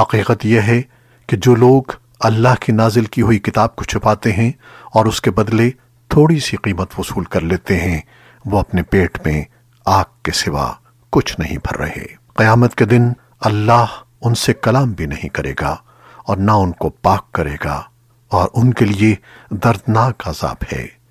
حقیقت یہ ہے کہ جو لوگ اللہ کی نازل کی ہوئی کتاب کو چھپاتے ہیں اور اس کے بدلے تھوڑی سی قیمت وصول کر لیتے ہیں، وہ اپنے پیٹ میں آگ کے سوا کچھ نہیں بھر رہے۔ قیامت کے دن اللہ ان سے کلام بھی نہیں کرے گا اور نہ ان کو پاک کرے گا اور ان کے لیے دردناک عذاب ہے۔